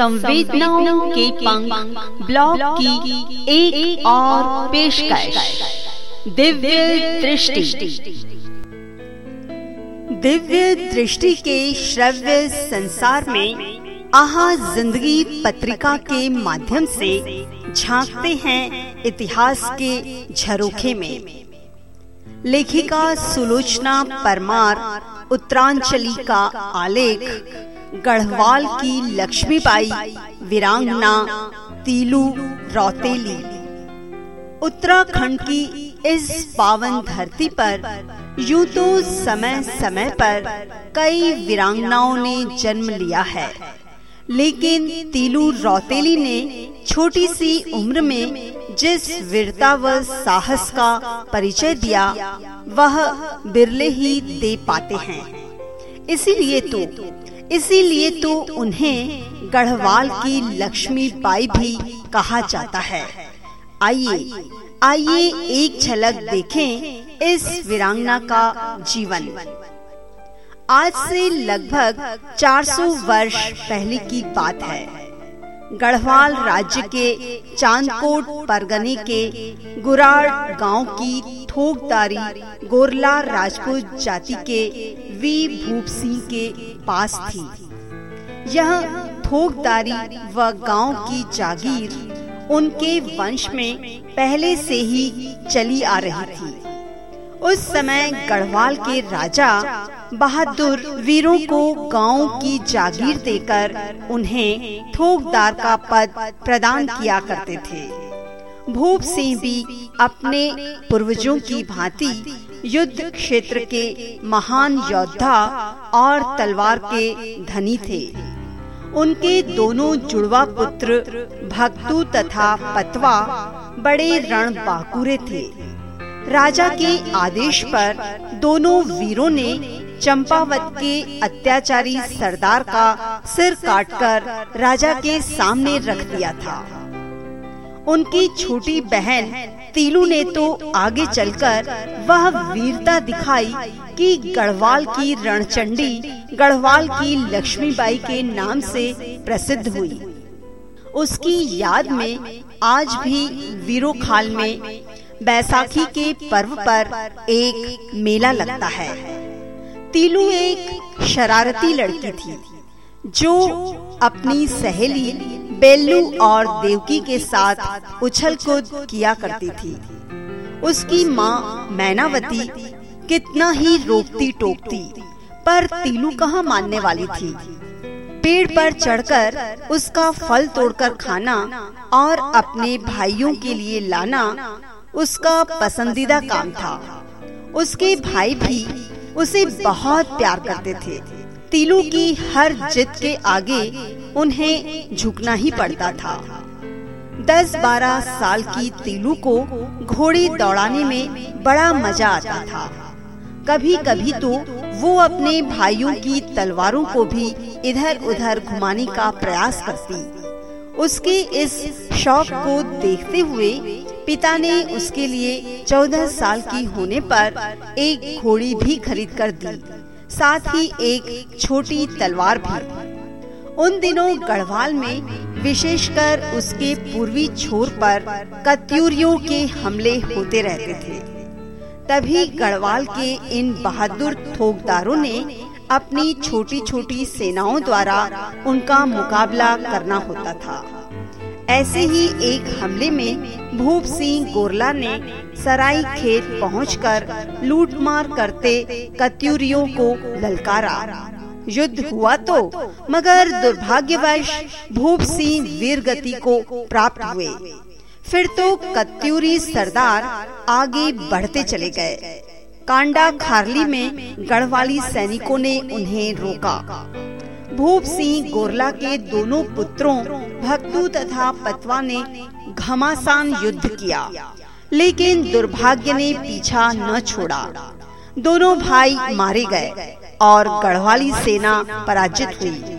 संवेदनाओं के पंख ब्लॉग की एक, एक और पेशकश। दिव्य दृष्टि। दिव्य दृष्टि के श्रव्य संसार में आहा ज़िंदगी पत्रिका के माध्यम से झांकते हैं इतिहास के झरोखे में। लेखिका सुलोचना परमार उत्तरांचली का आलेख गढ़वाल की लक्ष्मीबाई वीरांगना, तीलू, रौतेली। उत्तराखंड की इस पावन धरती पर, यूँ तो समय समय पर कई वीरांगनाओं ने जन्म लिया है। लेकिन तीलू रौतेली ने छोटी सी उम्र में जिस वीरता व साहस का परिचय दिया, वह बिरले ही दे पाते हैं। इसीलिए तो इसीलिए तो उन्हें गढ़वाल की लक्ष्मी बाई भी कहा जाता है। आइए आइए एक झलक देखें इस वीरांगना का जीवन। आज से लगभग 400 वर्ष पहले की बात है। गढ़वाल राज्य के चांदकोट परगने के गुराड़ गाँव की थोकदारी गोरला राजपूत जाति के वी भूप सिंह के पास थी। यह थोकदारी व गाँव की जागीर उनके वंश में पहले से ही चली आ रही थी। उस समय गढ़वाल के राजा बहादुर वीरों को गाँव की जागीर देकर उन्हें थोकदार का पद प्रदान किया करते थे। भूप सिंह भी अपने पूर्वजों की भांति युद्ध क्षेत्र के महान योद्धा और तलवार के धनी थे। उनके दोनों जुड़वा पुत्र, भक्तु तथा पतवा बड़े रण बाकुरे थे। राजा के आदेश पर दोनों वीरों ने चंपावत के अत्याचारी सरदार का सिर काटकर राजा के सामने रख दिया था। उनकी छोटी बहन तीलू ने तो आगे चलकर वह वीरता दिखाई कि गढ़वाल की रणचंडी, गढ़वाल की लक्ष्मीबाई के नाम से प्रसिद्ध हुई। उसकी याद में आज भी वीरो खाल में बैसाखी के पर्व पर एक मेला लगता है। तीलू एक शरारती लड़की थी, जो अपनी सहेली बेल्लू और देवकी के साथ उछल कूद किया करती थी। उसकी माँ मैनावती कितना ही रोकती टोकती, पर तीनू कहाँ मानने वाली थी? पेड़ पर चढ़कर उसका फल तोड़कर खाना और अपने भाइयों के लिए लाना उसका पसंदीदा काम था। उसके भाई भी उसे बहुत प्यार करते थे। तीलू की हर जिद के आगे उन्हें झुकना ही पड़ता था। दस बारह साल की तीलू को घोड़ी दौड़ाने में बड़ा मज़ा आता था। कभी कभी तो वो अपने भाइयों की तलवारों को भी इधर उधर घुमाने का प्रयास करती। उसके इस शौक को देखते हुए पिता ने उसके लिए चौदह साल की होने पर एक घोड़ी भी खरीद कर दी। साथ ही एक छोटी तलवार भी। उन दिनों गढ़वाल में विशेषकर उसके पूर्वी छोर पर कत्यूरियों के हमले होते रहते थे। तभी गढ़वाल के इन बहादुर थोकदारों ने अपनी छोटी छोटी सेनाओं द्वारा उनका मुकाबला करना होता था। ऐसे ही एक हमले में भूप सिंह गोरला ने सराई खेत पहुँच पहुंचकर लूटमार करते कत्यूरियों को ललकारा। युद्ध हुआ तो मगर दुर्भाग्यवश भूप सिंह वीर गति को प्राप्त हुए। फिर तो कत्यूरी सरदार आगे बढ़ते चले गए। कांडा खारली में गढ़वाली सैनिकों ने उन्हें रोका। भूप सिंह गोरला के दोनों पुत्रों, भक्तू तथा पतवा ने घमासान युद्ध किया। लेकिन दुर्भाग्य ने पीछा न छोड़ा। दोनों भाई मारे गए और गढ़वाली सेना पराजित हुई।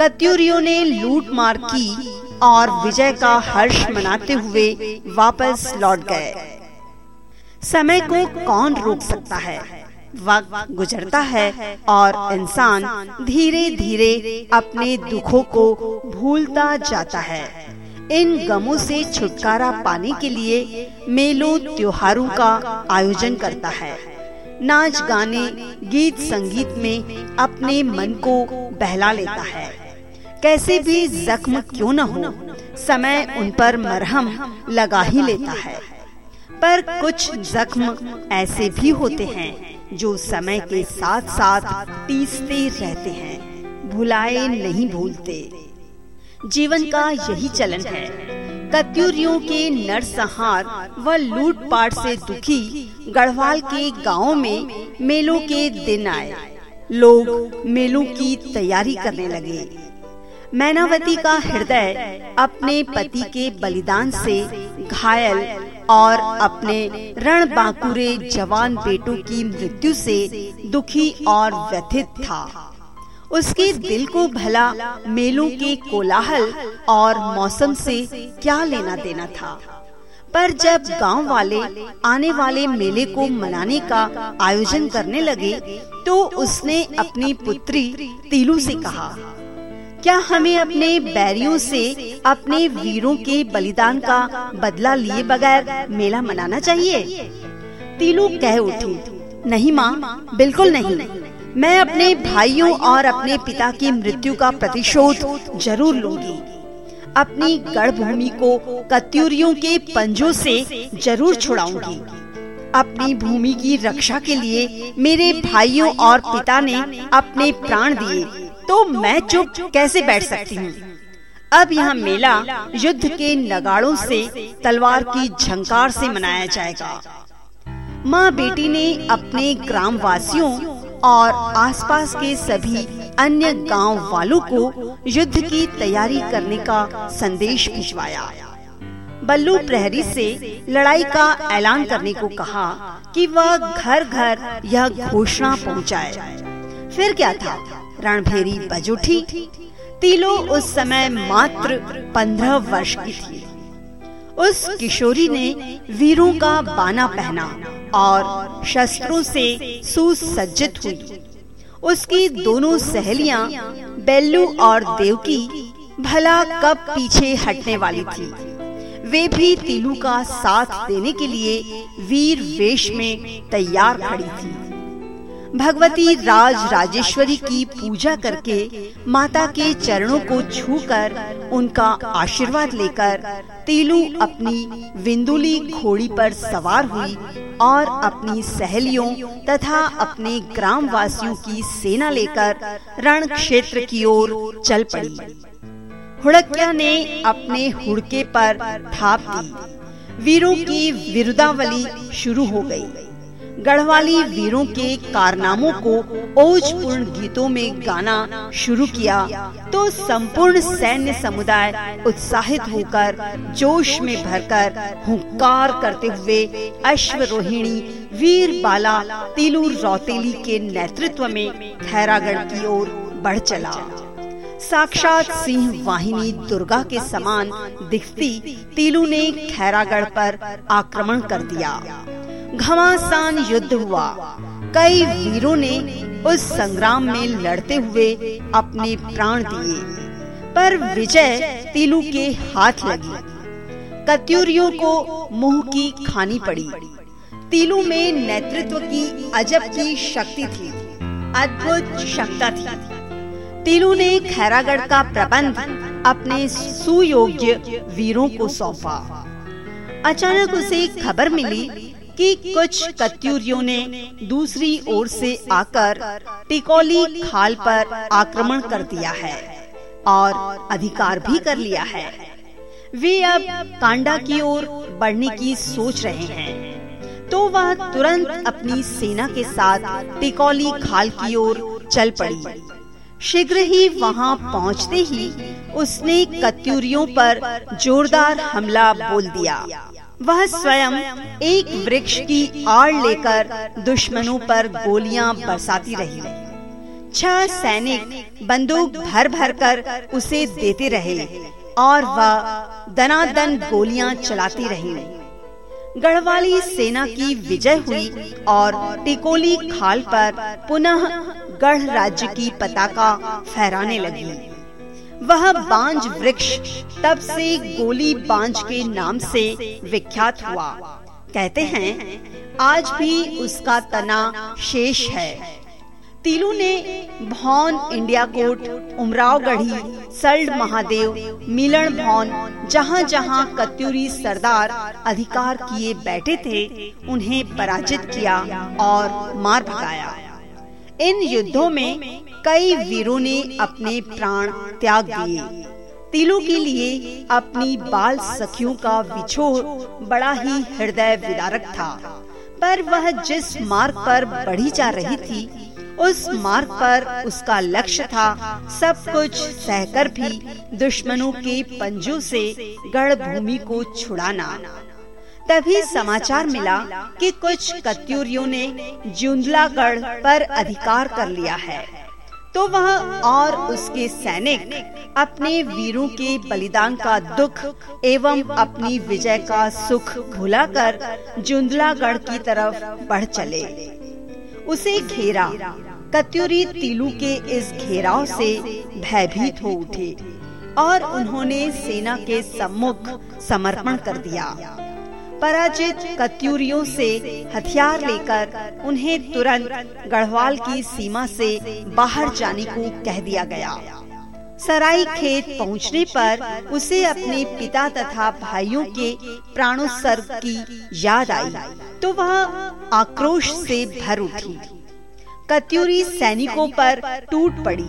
कत्यूरियों ने लूट मार की और विजय का हर्ष मनाते हुए वापस लौट गए। समय को कौन रोक सकता है? वक्त गुजरता है और इंसान धीरे धीरे अपने दुखों को भूलता जाता है। इन गमों से छुटकारा पाने के लिए मेलों त्योहारों का आयोजन करता है। नाच गाने, गीत संगीत में अपने मन को बहला लेता है। कैसे भी जख्म क्यों न हो, समय उन पर मरहम लगा ही लेता है। पर कुछ जख्म ऐसे भी होते हैं जो समय के साथ साथ तीसते रहते हैं, भुलाए नहीं भूलते। जीवन का यही चलन है। कत्यूरियों के नरसंहार व लूटपाट से दुखी गढ़वाल के गाँवों में मेलों के दिन आए। लोग मेलों की तैयारी करने लगे। मैनावती का हृदय अपने पति के बलिदान से घायल और अपने रण बांकुरे जवान बेटों की मृत्यु से दुखी और व्यथित था। उसके दिल को भला मेलों के कोलाहल और मौसम से क्या लेना देना था। पर जब गाँव वाले आने वाले मेले को मनाने का आयोजन करने लगे तो उसने अपनी पुत्री तीलू से कहा क्या हमें अपने बैरियों से अपने वीरों के बलिदान का बदला लिए बगैर मेला मनाना चाहिए? तीलू कह उठी, नहीं माँ, बिल्कुल नहीं। मैं अपने भाइयों और अपने पिता की मृत्यु का प्रतिशोध ज़रूर लूँगी। अपनी गढ़ भूमि को कत्यूरियों के पंजों से ज़रूर छुड़ाऊँगी। अपनी भूमि की रक्षा के लिए मेरे भाइयों और पिता ने अपने प्राण दिए। तो मैं चुप कैसे बैठ सकती हूँ? अब यहाँ मेला युद्ध के नगाड़ों से तलवार की झंकार से मनाया जाएगा। माँ बेटी ने अपने ग्राम वासियों और आसपास के सभी अन्य गाँव वालों को युद्ध की तैयारी करने का संदेश भिजवाया। बल्लू प्रहरी से लड़ाई का ऐलान करने को कहा कि वह घर घर यह घोषणा पहुँचाए। फिर क्या था? रणभेरी बज उठी तीलो उस समय मात्र पंद्रह वर्ष की थी। उस किशोरी ने वीरों का बाना पहना और शस्त्रों से सुसज्जित हुई। उसकी दोनों सहेलियाँ, बेल्लू और देवकी, भला कब पीछे हटने वाली थी। वे भी तीलू का साथ देने के लिए वीर वेश में तैयार खड़ी थी। भगवती राज राजेश्वरी की पूजा करके माता के चरणों को छूकर उनका आशीर्वाद लेकर तीलू अपनी विंदुली घोड़ी पर सवार हुई और अपनी सहेलियों तथा अपने ग्राम वासियों की सेना लेकर रण क्षेत्र की ओर चल पड़ी। हुड़किया ने अपने हुड़के पर थाप दी। वीरों की विरुदावली शुरू हो गई। गढ़वाली वीरों के कारनामों को ओजपूर्ण गीतों में गाना शुरू किया तो संपूर्ण सैन्य समुदाय उत्साहित होकर, जोश में भरकर हुंकार करते हुए अश्वरोहिणी वीर बाला तिलू रौतेली के नेतृत्व में खैरागढ़ की ओर बढ़ चला। साक्षात सिंह वाहिनी दुर्गा के समान दिखती तिलू ने खैरागढ़ पर आक्रमण कर दिया। घमासान युद्ध हुआ। कई वीरों ने उस संग्राम में लड़ते हुए अपने प्राण दिए, पर विजय तिलू के हाथ लगी। कत्यूरियों को मुँह की खानी पड़ी। तिलू में नेतृत्व की अजब की शक्ति थी, अद्भुत क्षमता थी। तिलू ने खैरागढ़ का प्रबंध अपने सुयोग्य वीरों को सौंपा। अचानक उसे खबर मिली कि कुछ कत्यूरियों ने दूसरी ओर से आकर टिकोली खाल पर आक्रमण कर दिया है और अधिकार भी कर लिया है। वे अब कांडा की ओर बढ़ने की सोच रहे हैं। तो वह तुरंत अपनी सेना के साथ टिकोली खाल की ओर चल पड़ी। शीघ्र ही वहाँ पहुँचते ही उसने कत्यूरियों पर जोरदार हमला बोल दिया। वह स्वयं एक वृक्ष की आड़ लेकर दुश्मनों पर गोलियाँ बरसाती रही। छह सैनिक बंदूक भर भर कर उसे देते रहे और वह दनादन गोलियाँ चलाती रही। गढ़वाली सेना की विजय हुई और टिकोली खाल पर पुनः गढ़ राज्य की पताका फहराने लगी। वह बांझ वृक्ष तब से गोली बांज के नाम से विख्यात हुआ। कहते हैं, आज भी उसका तना शेष है। तीलू ने भौन इंडिया कोट उमराव गढ़ी सल्ड महादेव, मिलन भौन जहाँ जहाँ कत्यूरी सरदार अधिकार किए बैठे थे, उन्हें पराजित किया और मार भगाया। इन युद्धों में कई वीरों ने अपने प्राण त्याग दिए। तिलू के लिए अपनी बाल सखियों का विछोह बड़ा ही हृदय विदारक था। पर वह जिस मार्ग पर बढ़ी जा रही थी, उस मार्ग पर उसका लक्ष्य था सब कुछ सहकर भी दुश्मनों के पंजों से गढ़ भूमि को छुड़ाना। तभी समाचार मिला कि कुछ कत्यूरियों ने जुंदलागढ़ पर अधिकार कर लिया है। तो वह और उसके सैनिक अपने वीरों के बलिदान का दुख एवं अपनी विजय का सुख भुलाकर जुंदलागढ़ की तरफ़ बढ़ चले। उसे घेरा, कत्यूरी तीलू के इस घेराव से भयभीत हो उठे और उन्होंने सेना के सम्मुख समर्पण कर दिया। पराजित कत्यूरियों से हथियार लेकर उन्हें तुरंत गढ़वाल की सीमा से बाहर जाने को कह दिया गया। सराई खेत पहुँचने पर उसे अपने पिता तथा भाइयों के प्राणोत्सर्ग की याद आई तो वह आक्रोश से भर उठी। कत्यूरी सैनिकों पर टूट पड़ी।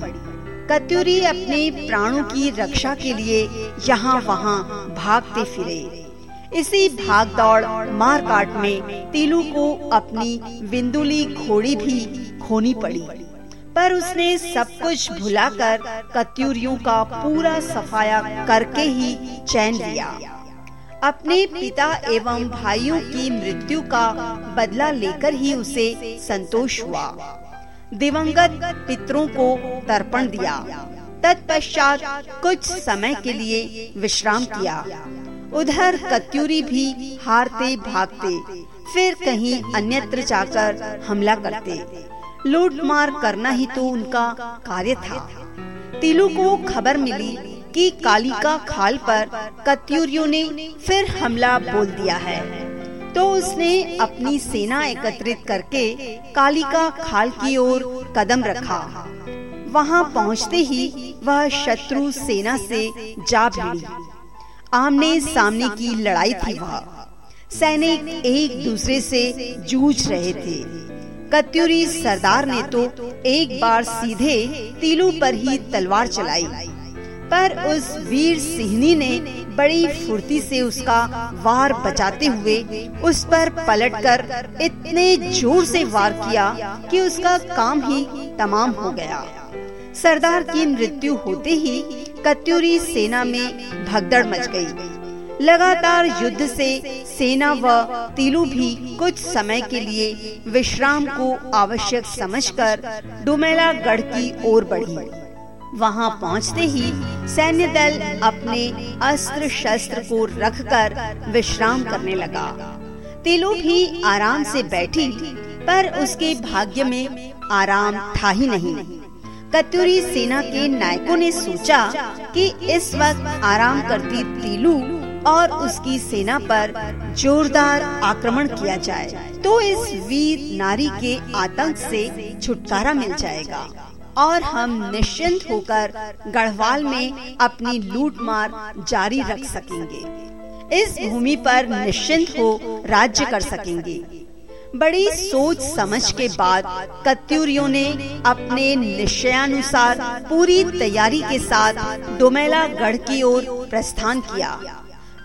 कत्यूरी अपने प्राणों की रक्षा के लिए यहाँ वहाँ भागते फिरे। इसी भाग दौड़ मार काट में तीलू को अपनी बिंदुली घोड़ी भी खोनी पड़ी। पर उसने सब कुछ भुलाकर कत्यूरियों का पूरा सफाया करके ही चैन लिया। अपने पिता एवं भाइयों की मृत्यु का बदला लेकर ही उसे संतोष हुआ। दिवंगत पितरों को तर्पण दिया। तत्पश्चात कुछ समय के लिए विश्राम किया। उधर कत्यूरी भी हारते भागते, फिर कहीं अन्यत्र जाकर हमला करते। लूट मार करना ही तो उनका कार्य था। तिलू को खबर मिली कि कालिका खाल पर कत्यूरियों ने फिर हमला बोल दिया है। तो उसने अपनी सेना एकत्रित करके कालिका खाल की ओर कदम रखा। वहाँ पहुँचते ही वह शत्रु सेना से जा भिड़ी। आमने सामने की लड़ाई थी वह। सैनिक एक दूसरे से जूझ रहे थे। कत्यूरी सरदार ने तो एक बार सीधे तीलू पर ही तलवार चलाई। पर उस वीर सिंहनी ने बड़ी फुर्ती से उसका वार बचाते हुए उस पर पलटकर इतने ज़ोर से वार किया कि उसका काम ही तमाम हो गया। सरदार की मृत्यु होते ही कत्यूरी सेना में भगदड़ मच गई। लगातार युद्ध से सेना व तिलू भी कुछ समय के लिए विश्राम को आवश्यक समझकर डुमेला गढ़ की ओर बढ़ी। वहाँ पहुँचते ही सैन्य दल अपने अस्त्र शस्त्र को रखकर विश्राम करने लगा। तिलु भी आराम से बैठी, पर उसके भाग्य में आराम था ही नहीं। कतुरी सेना के नायकों ने सोचा कि इस वक्त आराम करती तीलू और उसकी सेना पर जोरदार आक्रमण किया जाए तो इस वीर नारी के आतंक से छुटकारा मिल जाएगा। और हम निश्चिंत होकर गढ़वाल में अपनी लूट मार जारी रख सकेंगे। इस भूमि पर निश्चिंत हो राज्य कर सकेंगे। बड़ी सोच समझ के बाद कत्यूरियों ने अपने निश्चयानुसार पूरी तैयारी के साथ डोमेला गढ़ की ओर प्रस्थान किया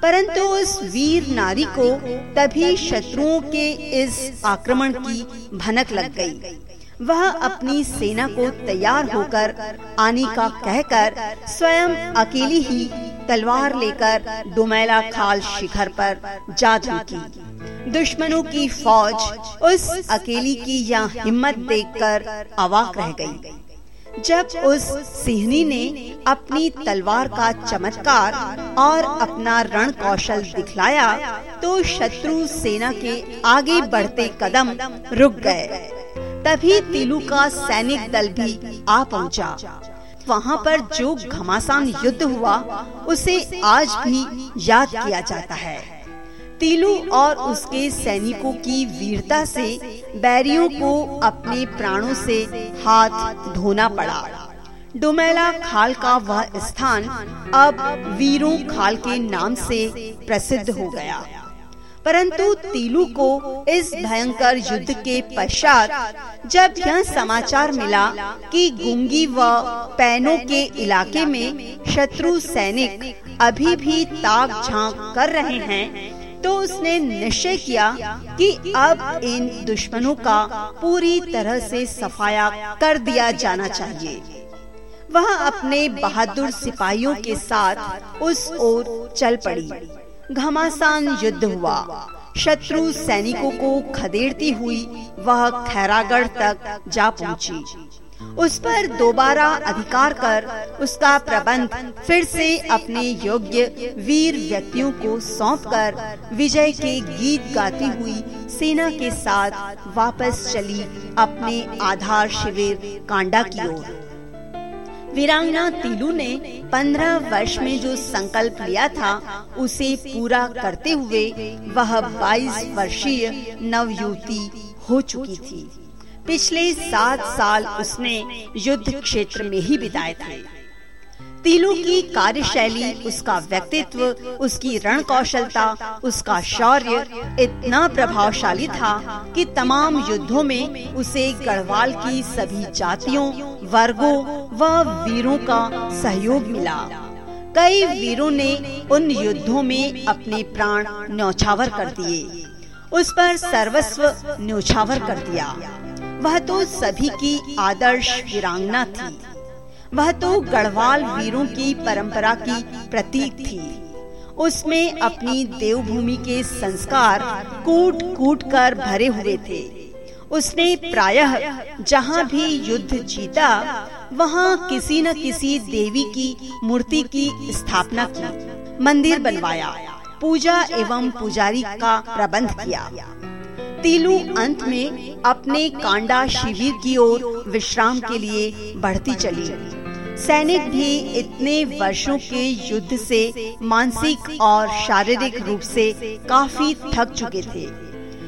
परंतु उस वीर नारी को तभी शत्रुओं के इस आक्रमण की भनक लग गई। वह अपनी सेना को तैयार होकर आने का कहकर स्वयं अकेली ही तलवार लेकर डुमेला खाल शिखर पर जा चुकी दुश्मनों की फौज उस अकेली की यह हिम्मत देखकर अवाक रह गई। जब उस सिंहनी ने अपनी तलवार का चमत्कार और अपना रण कौशल दिखलाया तो शत्रु सेना के आगे बढ़ते कदम रुक गए तभी तिलु का सैनिक दल भी आ पहुँचा। वहाँ पर जो घमासान युद्ध हुआ, उसे आज भी याद किया जाता है तीलू और उसके सैनिकों की वीरता से बैरियों को अपने प्राणों से हाथ धोना पड़ा। डोमेला खाल का वह स्थान अब वीरों खाल के नाम से प्रसिद्ध हो गया। परंतु तीलू को इस भयंकर युद्ध के पश्चात जब यह समाचार मिला कि गुंगी व पैनों के इलाके में शत्रु सैनिक अभी भी ताक झाँक कर रहे हैं तो उसने निश्चय किया कि अब इन दुश्मनों का पूरी तरह से सफाया कर दिया जाना चाहिए। वह अपने बहादुर सिपाहियों के साथ उस ओर चल पड़ी। घमासान युद्ध हुआ। शत्रु सैनिकों को खदेड़ती हुई वह खैरागढ़ तक जा पहुँची। उस पर दोबारा अधिकार कर उसका प्रबंध फिर से अपने योग्य वीर व्यक्तियों को सौंपकर विजय के गीत गाती हुई सेना के साथ वापस चली अपने आधार शिविर कांडा की ओर। वीरांगना तीलू ने पंद्रह वर्ष में जो संकल्प लिया था, उसे पूरा करते हुए वह बाईस वर्षीय नवयुवती हो चुकी थी। पिछले सात साल उसने युद्ध क्षेत्र में ही बिताए थे। तीनों की कार्यशैली, उसका व्यक्तित्व, उसकी रण कौशलता उसका शौर्य इतना प्रभावशाली था कि तमाम युद्धों में उसे गढ़वाल की सभी जातियों, वर्गों व वीरों का सहयोग मिला। कई वीरों ने उन युद्धों में अपने प्राण न्यौछावर कर दिए। उस पर सर्वस्व न्यौछावर कर दिया। वह तो सभी की आदर्श वीरांगना थी। वह तो गढ़वाल वीरों की परंपरा की प्रतीक थी। उसमें अपनी देवभूमि के संस्कार कूट कूट कर भरे हुए थे। उसने प्रायः जहाँ भी युद्ध जीता, वहाँ किसी न किसी देवी की मूर्ति की स्थापना की, मंदिर बनवाया, पूजा एवं पुजारी का प्रबंध किया। तीलू अंत में अपने कांडा शिविर की ओर विश्राम के लिए बढ़ती चली। सैनिक भी इतने वर्षों के युद्ध से मानसिक और शारीरिक रूप से काफ़ी थक चुके थे।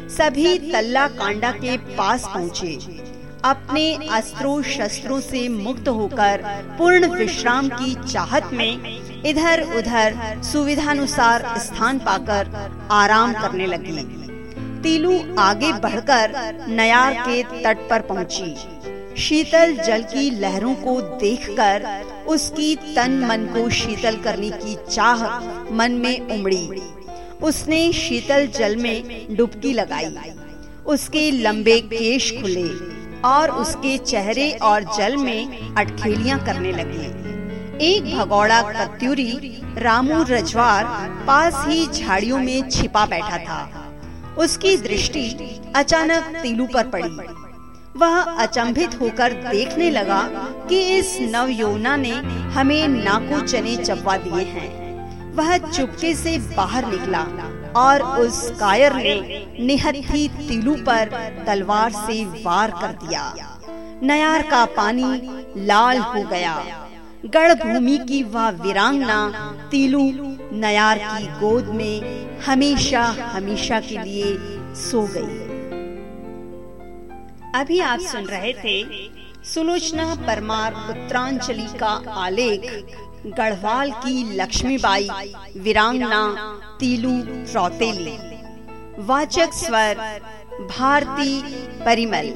सभी तल्ला कांडा के पास पहुँचे। अपने अस्त्रों शस्त्रों से मुक्त होकर पूर्ण विश्राम की चाहत में इधर उधर सुविधानुसार स्थान पाकर आराम करने लगी। तीलू आगे बढ़कर नयार के तट पर पहुँची। शीतल जल की लहरों को देखकर उसकी तन मन को शीतल करने की चाह मन में उमड़ी। उसने शीतल जल में डुबकी लगाई। उसके लंबे केश खुले और उसके चेहरे और जल में अटखेलियाँ करने लगी। एक भगौड़ा कत्यूरी रामू रजवार पास ही झाड़ियों में छिपा बैठा था। उसकी दृष्टि अचानक तीलू पर पड़ी। वह अचंभित होकर देखने लगा कि इस नव नवयोना ने हमें नाको चने चपवा दिए हैं। वह चुपके से बाहर निकला और उस कायर ने निहत्थी तीलू पर तलवार से वार कर दिया। नयार का पानी लाल हो गया। गढ़ भूमि की वह वीरांगना तीलू नयार की गोद में हमेशा हमेशा के लिए सो गई। अभी आप सुन रहे थे सुलोचना परमार उत्तरांचली का आलेख, गढ़वाल की लक्ष्मीबाई, वीरांगना तीलू रौतेली। वाचक स्वर, भारती परिमल।